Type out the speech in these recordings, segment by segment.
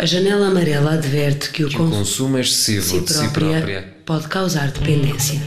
A janela amarela adverte que o, que o consumo excessivo de si própria pode causar dependência.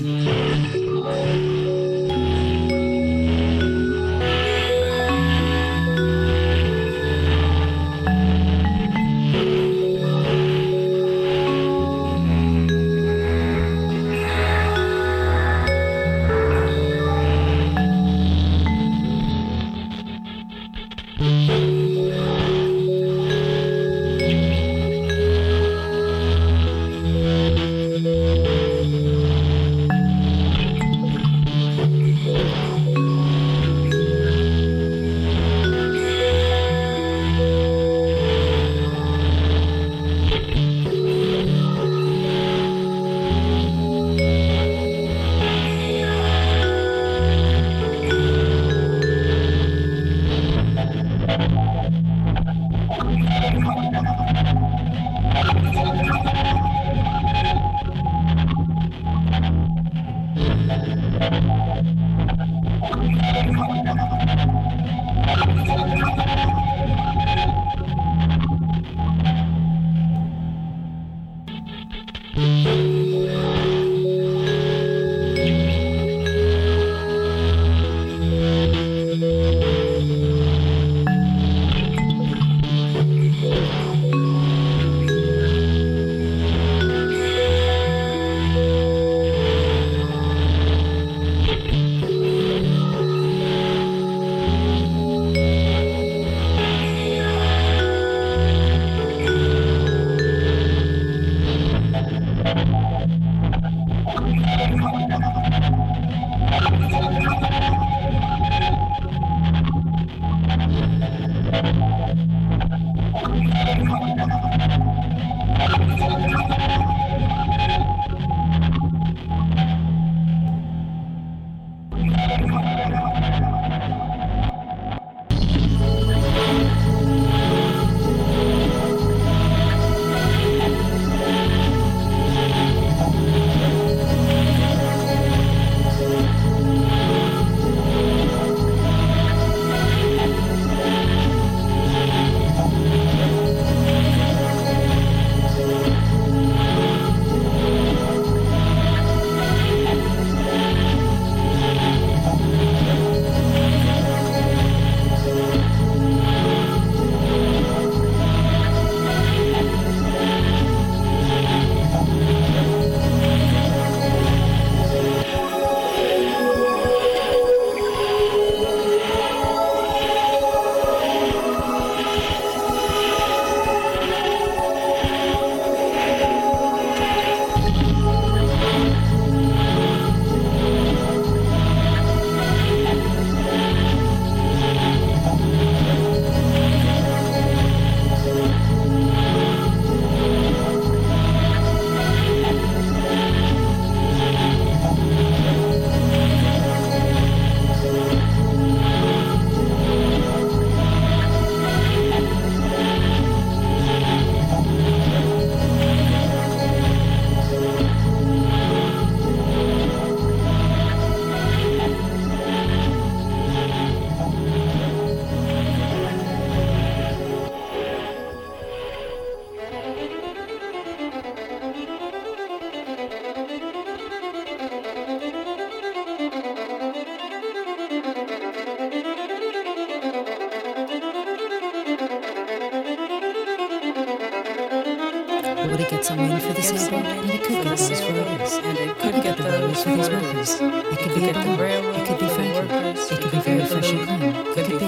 And clean, it could be,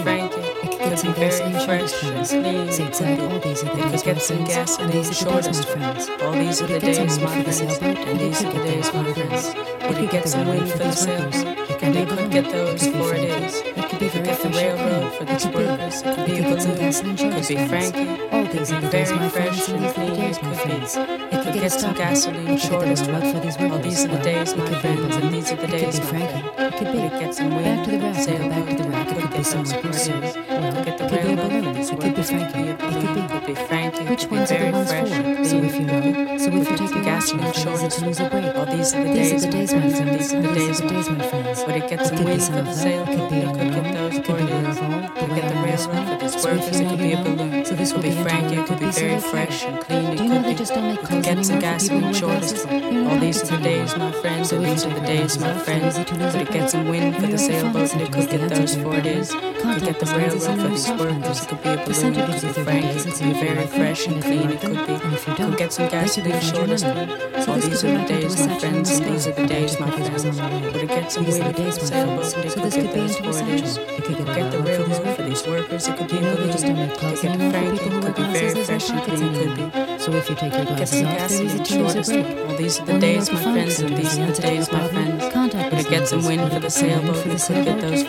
frank, it could get some gas and these shortest friends. All these are the days, my friends, and these are the days, my friends. We could get some wind for the sails, and they could get those for it. It could be get the railroad for these workers. It could be a balloon. Could be Frankie. All these are very fresh and. It could be. It could get some gasoline, shortest one. All these are the days, my friends, and these are the days, my friends. It could be get some wind, back to the rail, sail back to the rail. It could some workers could be balloons. It could be Frankie. It could be Frankie. Which ones are the ones for? So if you know, so if you take a gas and sure to lose a break, all these are the days, the days, my friends. These are the days, the days, my friends. But it gets a win for the sale. Could be could get those borders. Could get the railroad for this purpose. It could be a balloon. So this could be Frankie. It could be very fresh and clean. We me. Get some gas me shortest. All these are the days, my friends, and these are the days, my friends. But it gets some wind for the sailboat, and it could get thirst for it is. Could get the railroad for these workers. It could be a balloon, it could be frank, it could be very fresh and clean, it could be. Could get some gas me shortest. All these are the days, my friends, and these are the days, my friends. But it gets some wind for the sailboat, and it could get thirst for it is. Could get the railroad for these workers, it could be a balloon, it could get frank, it could be very fresh and clean, it could be. So if you take your glasses off. There is a short. Well, these are the days, my friends, and these are the days, my friends. Contact but it some wind for the sailboat. You could get those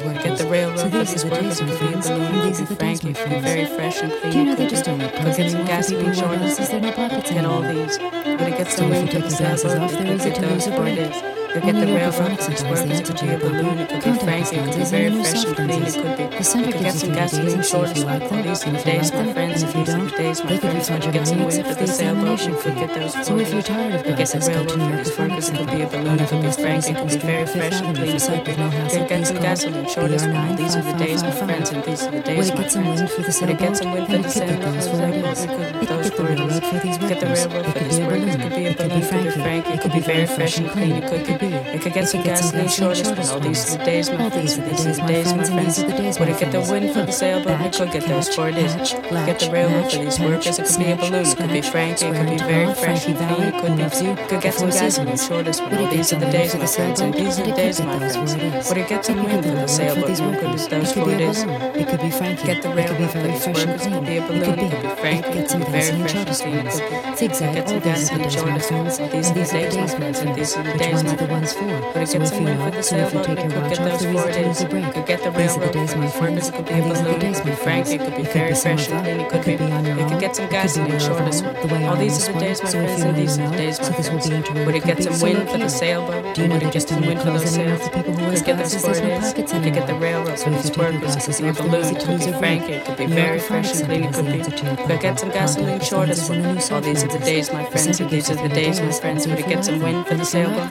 for. Get the railroad for these workers. You could be balloon. You these be frank. Very fresh and clean. Do you know they just don't get pockets? Gas are. Get all these. But it gets some wind for the sailboat. You could get those for it is. You get the rail road, sometimes the entity of a balloon. It could be frank, it could be very fresh and clean. It could be. You center gives you things green like that. These are the days my friends, If you don't, days my friends. Look at some wind, but the sailboat, you could get those So if you're tired of this, let's go to New York. It could be a balloon, it could be frank, it could be very fresh and clean. It could be. Some gasoline shortest like These are the days my friends, and these are the days my friends. Would it get some wind for the sailboat? Would it get some wind for the sailboat? It could be those for these workers. It could be a balloon, it could be frank, it could be very fresh and clean. It could be be. Like I get some gas and insurance, but all these are the days, my friends, and these are the days, my friends. When it get the wind for the sailboat, it could get those for it is. Get the railroad for these workers, it could be a balloon, it could be Frankie, it could be very Frankie, it could be you. Could get some gas and insurance, but all these are the days, my friends, and these are the days, my friends. When it get some wind for the sailboat, it could get those for it is. It could be Frankie, get the railroad for these workers, it could be a balloon, it could be Frankie, it could be very fresh, it could zigzag. Get some gas and insurance, these are the days, my friends, and these are the days, my friends one's for. But so if you know, so if you take your watch off, the reason to lose a break. Could get the these are the days, my friends, and these are the days, my friends. It could be very fresh, and it could be on your own. It could get some gas in your shortest one. The way All these are the days, my friends, and these are the days, my friends. Would it get some wind for the sailboat? Do you know that just in wind for those sails? Could get the squirters, could get the railroad, could be squirters, could be balloons, could be frank, it could be very fresh, and clean, it could be. Could get some gasoline shortest one. All these are the days, my friends, and these are the days, my friends. Would it get some wind for the sailboat?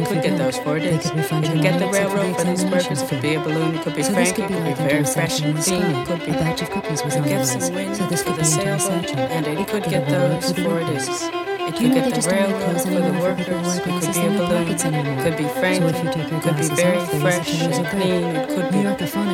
You could get those four days. You could get the railroad for these burgers. Could be a balloon. Could be so Frank. Could it could be very fresh and clean. Could be a batch of cookies was on the rise. So this could be sailboat. And it could get those four days. It could get the railroad for the workers. It could be a balloon. Could be Frank. Could be very fresh and clean. It could be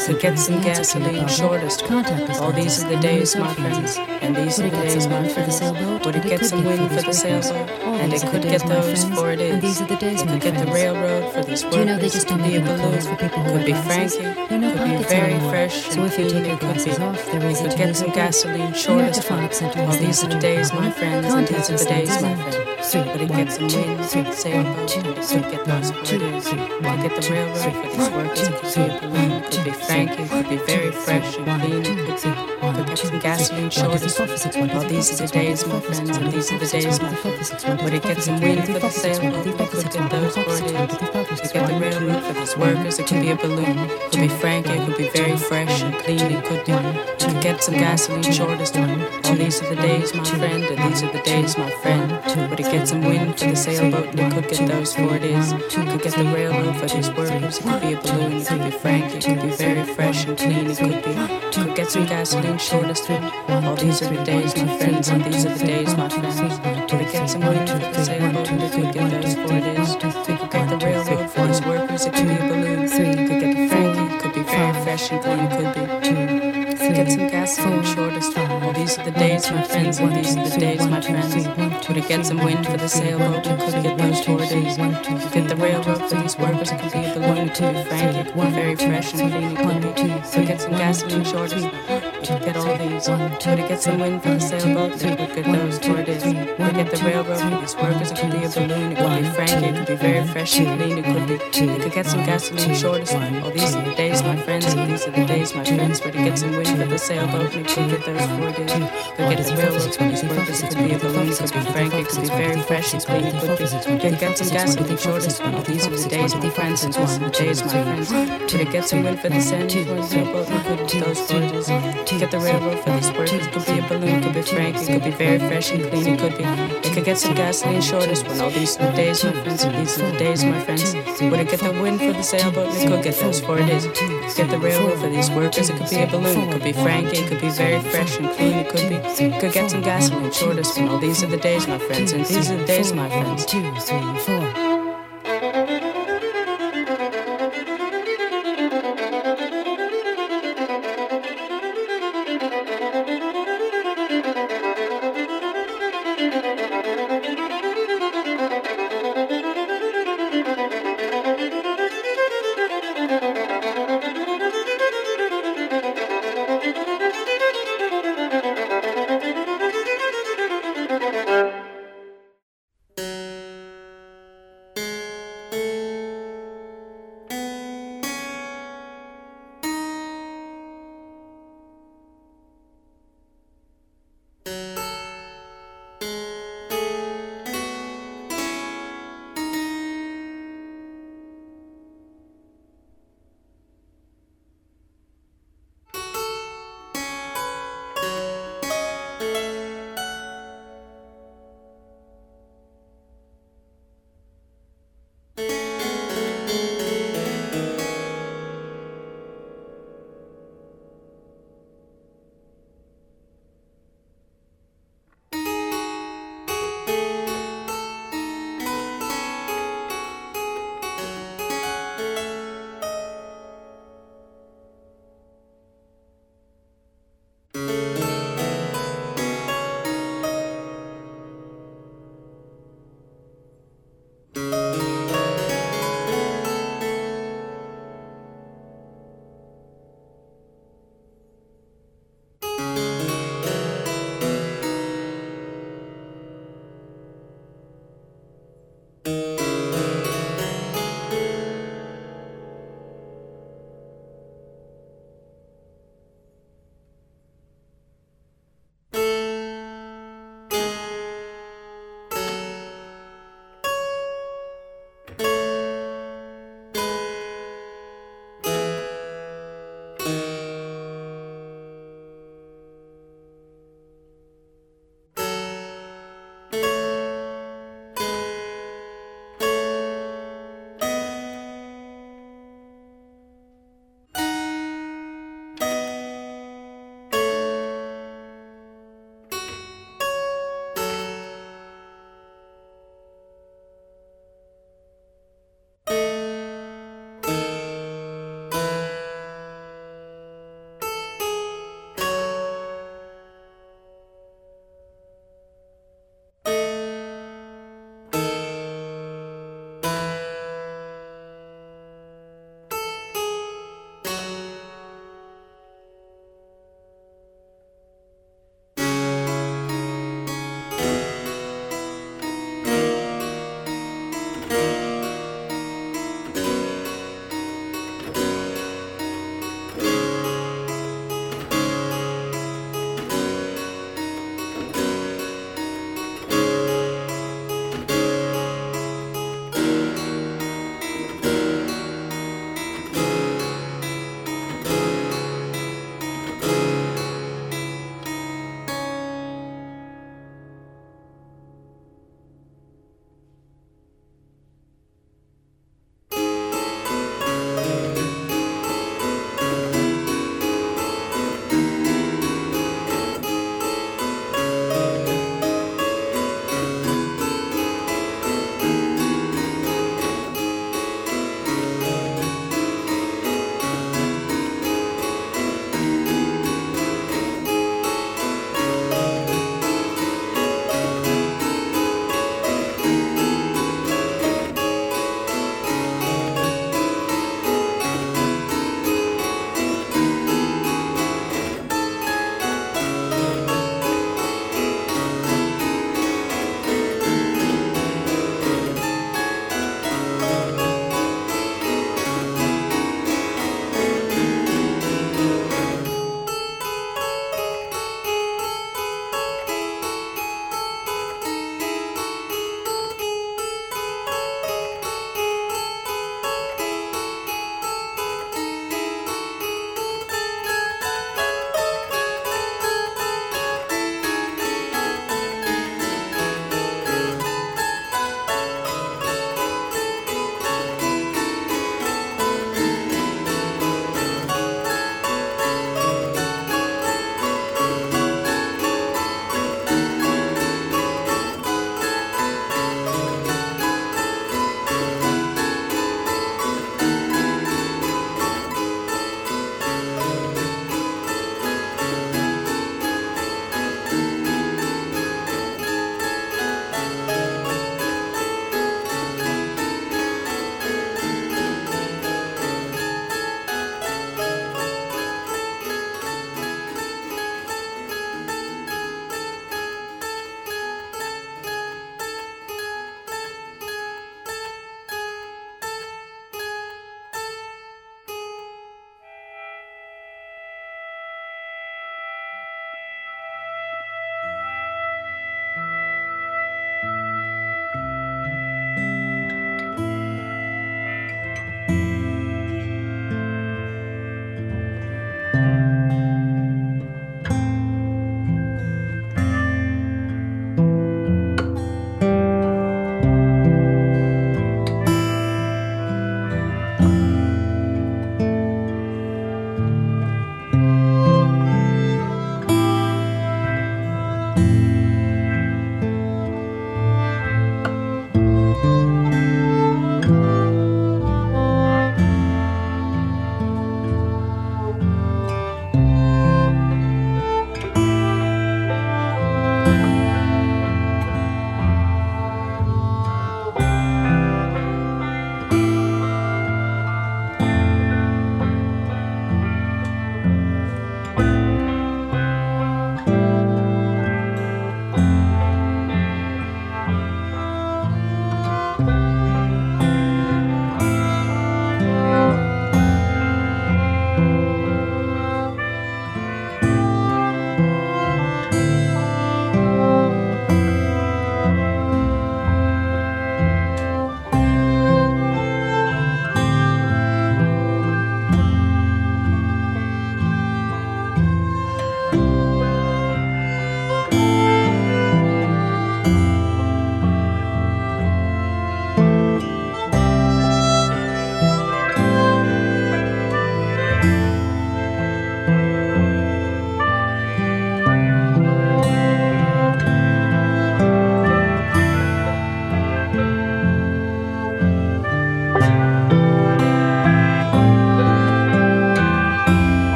place and get some gasoline shortest. Contact. All these are the days, my friends, and these are the days, my friends. Would it get some wind for the sailboat? And it could get those, for it is. And these are the days, my friends. Could get the railroad for these workers. Do you know they just don't have clothes for people who Could be Frankie. Could be very fresh. So if you take your glasses off, there is a Could get some gasoline shortest. All these are the days, my friends, and these are the days, my friends three, but it gets a two, three, say a two, three, get lost, two, three, one, get the real rate for this work, it could be a balloon, could be frank, it could be very fresh and clean, it could be could some gasoline shorters, well these are the days, my friends, and these are the days, my but it gets some wind for the sail, it could get those ordeals, to get the real rate for this workers, it could be a balloon, it could be frank, it could be very fresh and clean, it could be to get some gasoline shorters, well these are the days, my friend, and these are the days, my friend, but it gets get some wind to the sailboat and it could get those four days. Could get the railroad for these workers. It could be a balloon, it could be frank, it could be very fresh and clean. It could be, could get some gasoline, short us through. All these are the days, my friends, and these are the days, my friends. Could get some wind to the sailboat and it could get those four days. Could get the railroad for these workers, it could be my friends, and these are the days, my friends. It get some wind for the sailboat, and could get those four days. To get the railroad for these workers, it could be it be Frankie, it could be very fresh and clean, it be two. Get some gasoline, shortest to get all these. Would it get some wind for the sailboat, then would get those days. Would get the railroad these workers, it could be a balloon, it could be Frankie, it could be very fresh and clean, it could be two. You could get some gasoline, shortest All these are the days, my friends, and these are the days, my friends. Would it get some wind for the sailboat, and could get those days. Could get the railroad these workers, it could be a balloon, it could be Frankie, it could be very fresh and clean, it could be. Could get some gasoline, shortest All these are the days, my friends, and these are the days, my friends. It get some wind for the sailboat, and could get those To get the railroad for these workers, could be a balloon, could be Frankie, it could be very fresh and clean, it could be. It could get some gasoline, shortest when all these the days, my friends, and these are the days, my friends. Would it get the wind for the sailboat, it could get those four days. get the railroad for these workers. It could be a balloon, it could be Frankie, it could be very fresh and clean. It could be, could get some gasoline, shortest. You know, these are the days, my friends, and these are the days, my friends. Two, three, four.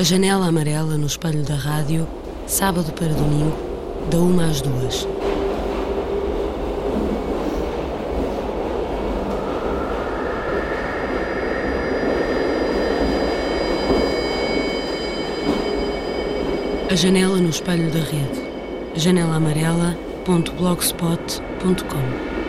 A janela amarela no espelho da rádio, sábado para domingo, da uma às duas. A janela no espelho da rede. janelaamarela.blogspot.com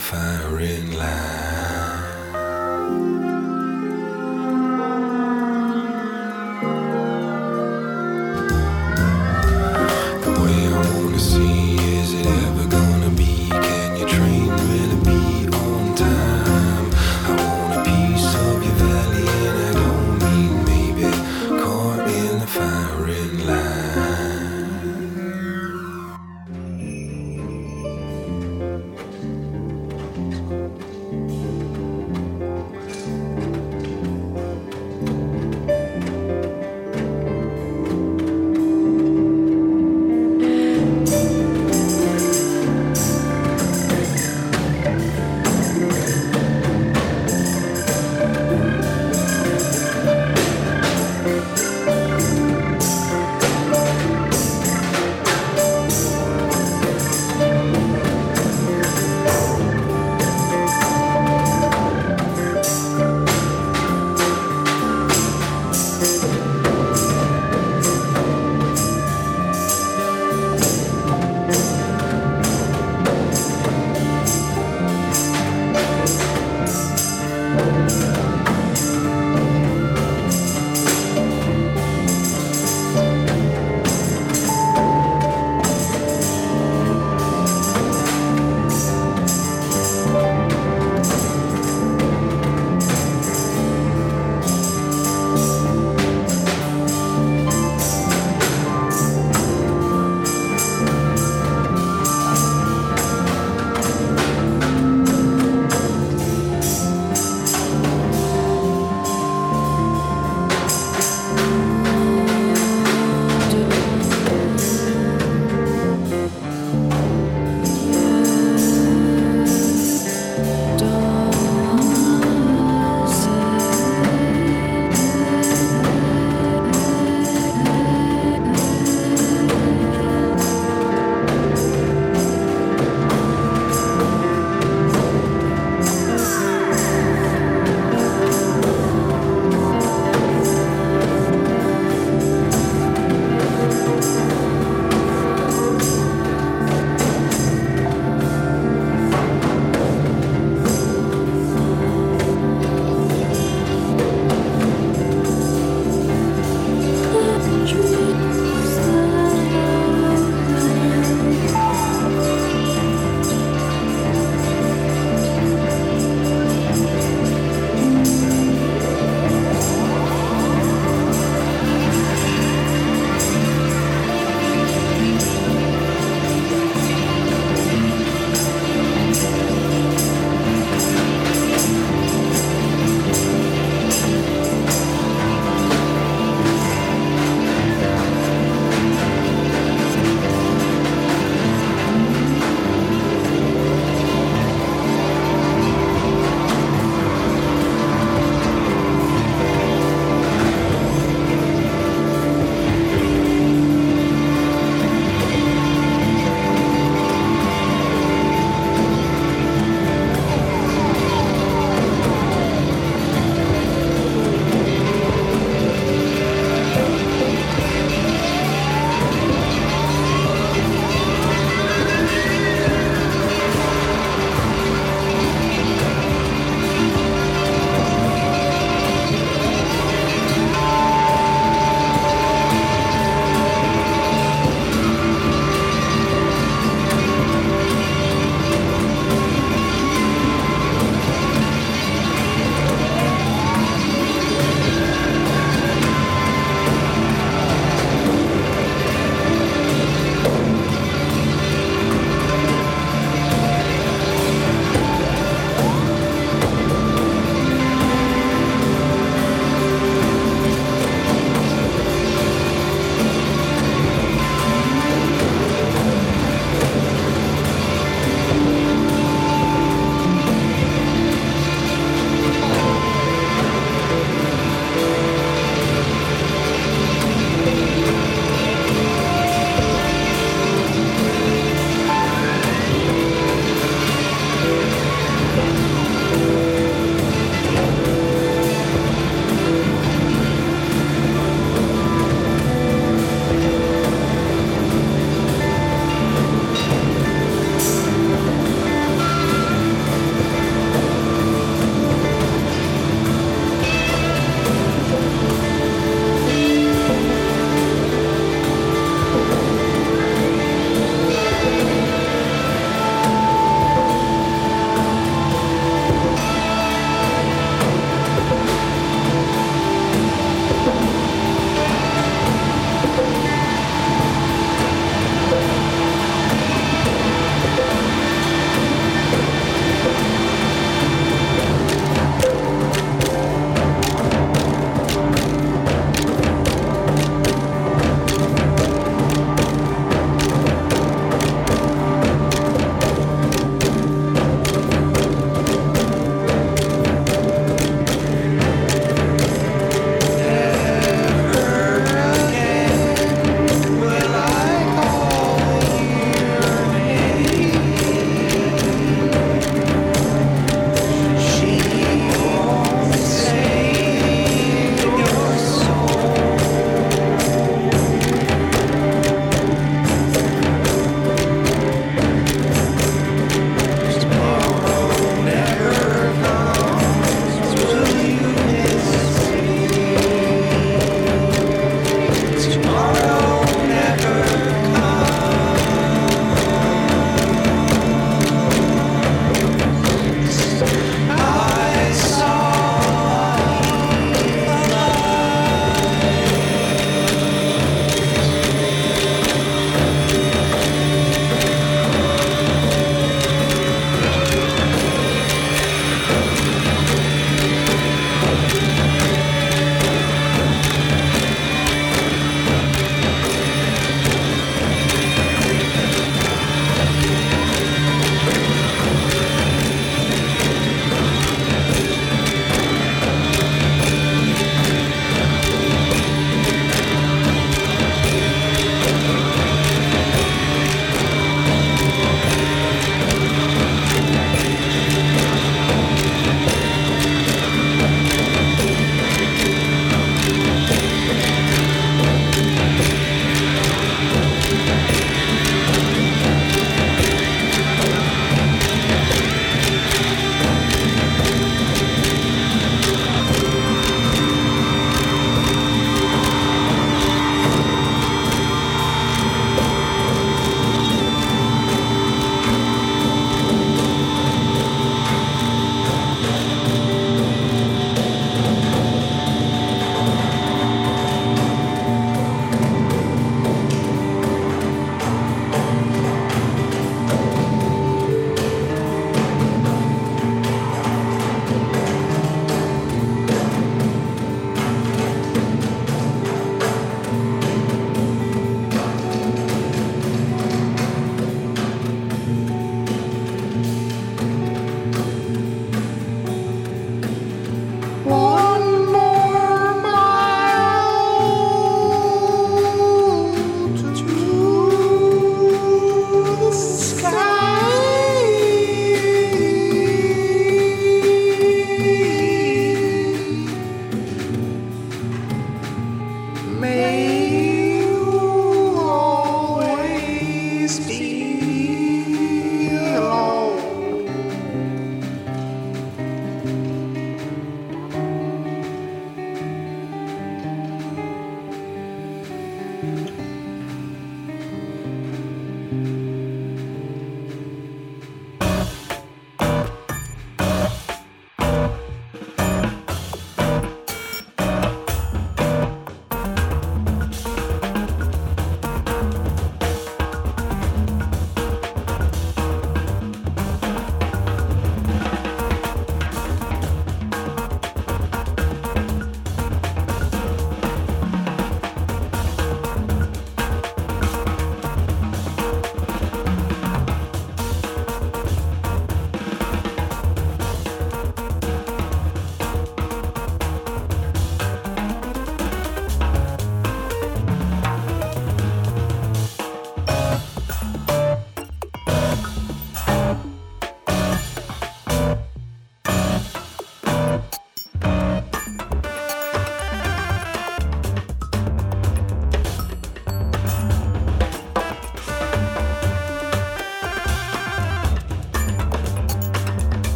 fine.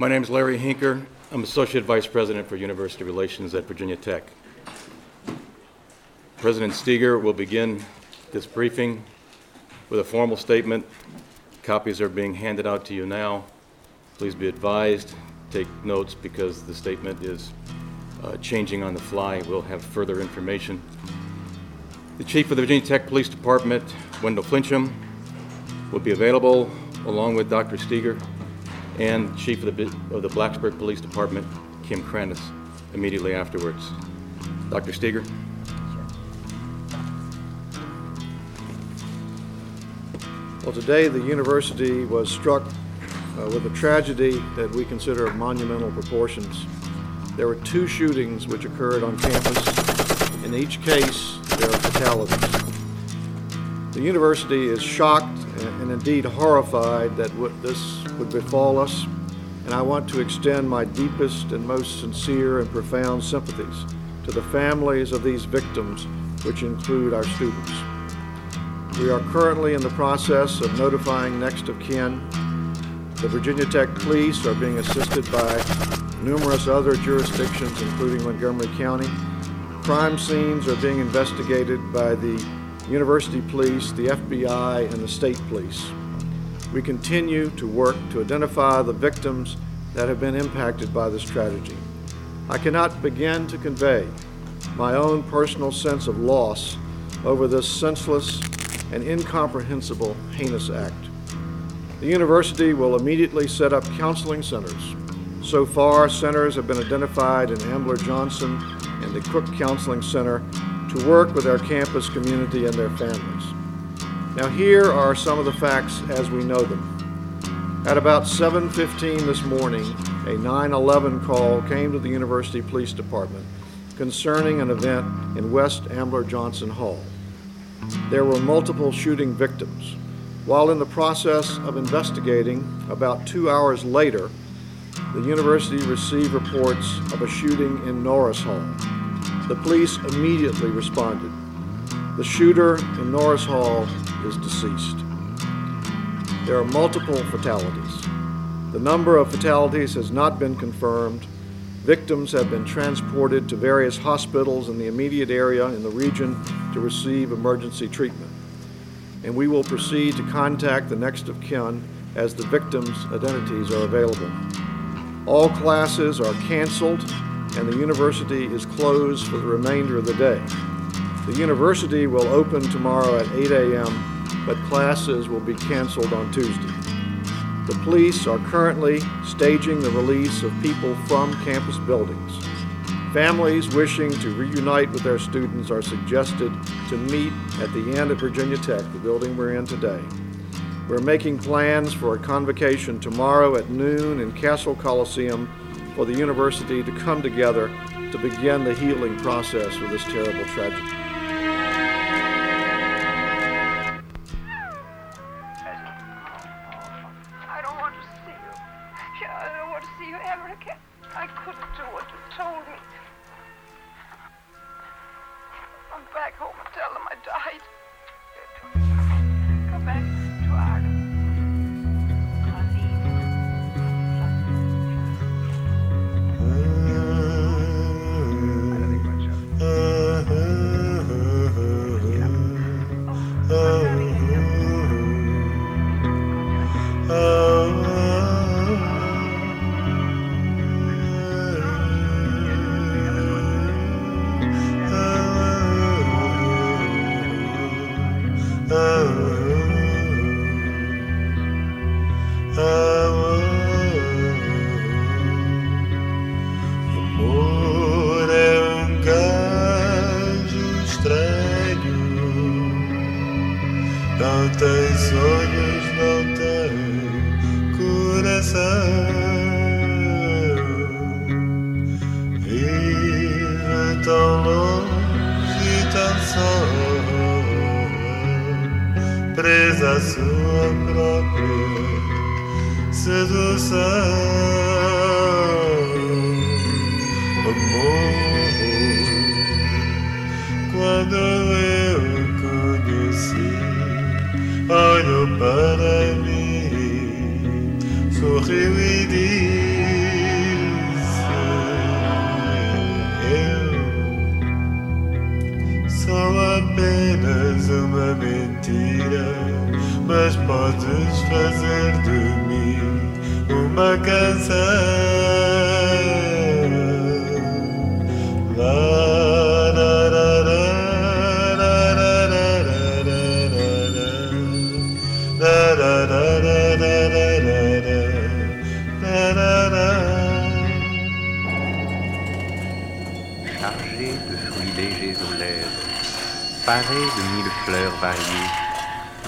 My name is Larry Hincker. I'm Associate Vice President for University Relations at Virginia Tech. President Steger will begin this briefing with a formal statement. Copies are being handed out to you now. Please be advised, take notes because the statement is uh, changing on the fly. We'll have further information. The Chief of the Virginia Tech Police Department, Wendell Flinchum, will be available along with Dr. Steger and Chief of the, of the Blacksburg Police Department, Kim Crannis, immediately afterwards. Dr. Steger? Well, today the university was struck uh, with a tragedy that we consider of monumental proportions. There were two shootings which occurred on campus. In each case, there are fatalities. The university is shocked and indeed horrified that this would befall us, and I want to extend my deepest and most sincere and profound sympathies to the families of these victims, which include our students. We are currently in the process of notifying next of kin. The Virginia Tech Police are being assisted by numerous other jurisdictions, including Montgomery County. Crime scenes are being investigated by the University Police, the FBI, and the State Police. We continue to work to identify the victims that have been impacted by this tragedy. I cannot begin to convey my own personal sense of loss over this senseless and incomprehensible heinous act. The university will immediately set up counseling centers. So far, centers have been identified in Ambler Johnston and the Cook Counseling Center to work with our campus community and their families. Now here are some of the facts as we know them. At about 7:15 this morning, a 911 call came to the University Police Department concerning an event in West Ambler Johnston Hall. there were multiple shooting victims. While in the process of investigating, about two hours later, the university received reports of a shooting in Norris Hall. The police immediately responded. The shooter in Norris Hall is deceased. There are multiple fatalities. The number of fatalities has not been confirmed. Victims have been transported to various hospitals in the immediate area in the region to receive emergency treatment. And we will proceed to contact the next of kin as the victims' identities are available. All classes are canceled and the university is closed for the remainder of the day. The university will open tomorrow at 8 a.m., but classes will be canceled on Tuesday. The police are currently staging the release of people from campus buildings. Families wishing to reunite with their students are suggested to meet at the end at Virginia Tech, the building we're in today. We're making plans for a convocation tomorrow at noon in Cassell Coliseum for the university to come together to begin the healing process for this terrible tragedy. parée de mille fleurs variées,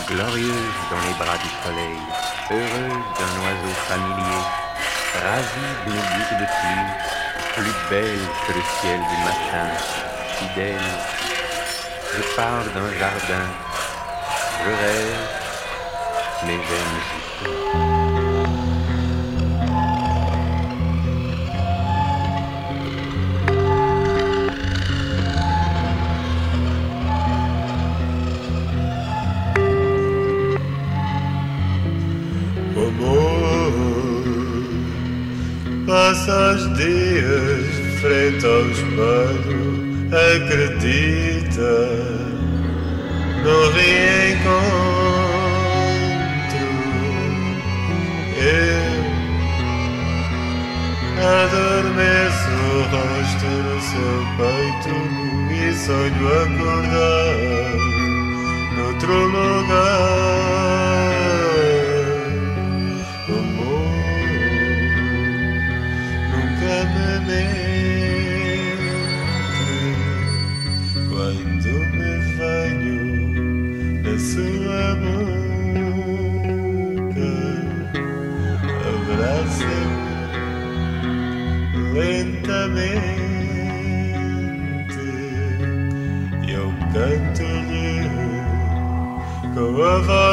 glorieuse dans les bras du soleil, heureuse d'un oiseau familier, ravie d'une goutte de pluie, plus belle que le ciel du matin, fidèle. Je pars d'un jardin, je rêve, mais j'aime juste. Os dias frente ao espelho, acredita no reencontro. Eu adormeço o rosto no seu peito e sonho acordar noutro lugar. Com a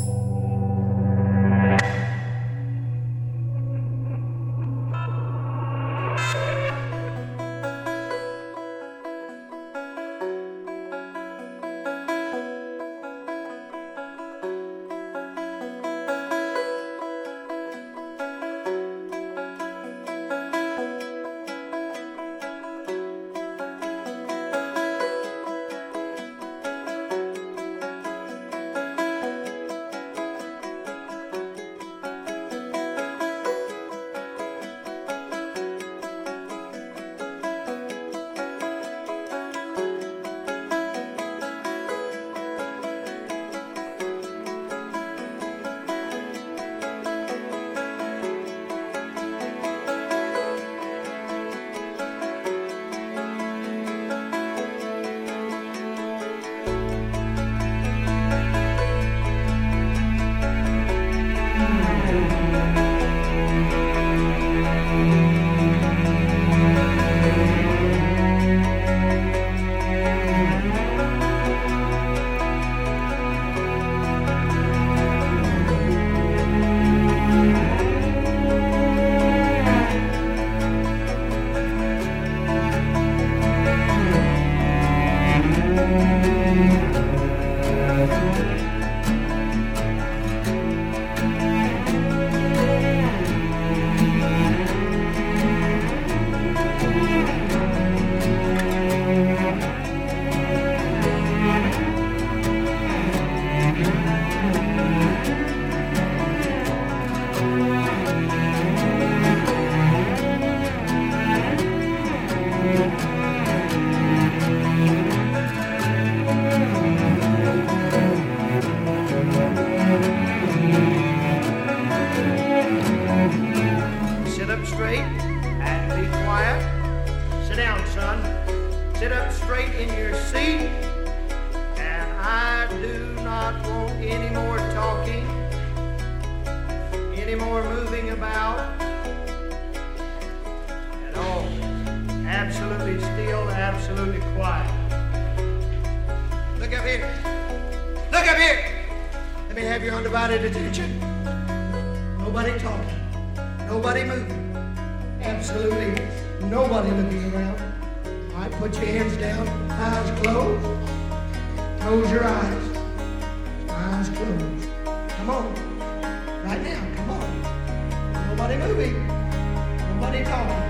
Absolutely still, absolutely quiet. Look up here. Look up here. Let me have your undivided attention. Nobody talking. Nobody moving. Absolutely nobody looking around. All right, put your hands down. Eyes closed. Close your eyes. Eyes closed. Come on. Right now, come on. Nobody moving. Nobody talking.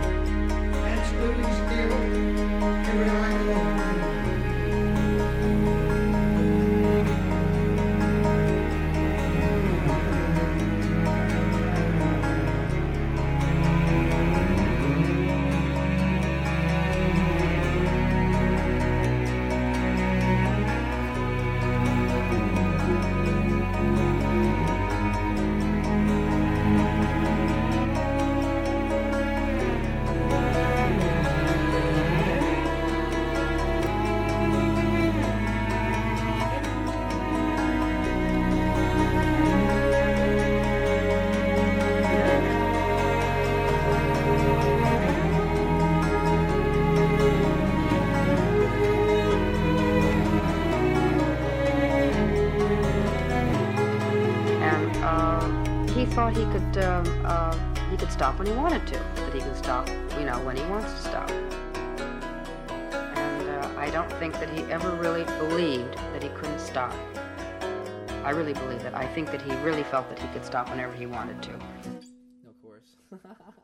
think that he really felt that he could stop whenever he wanted to. Of course.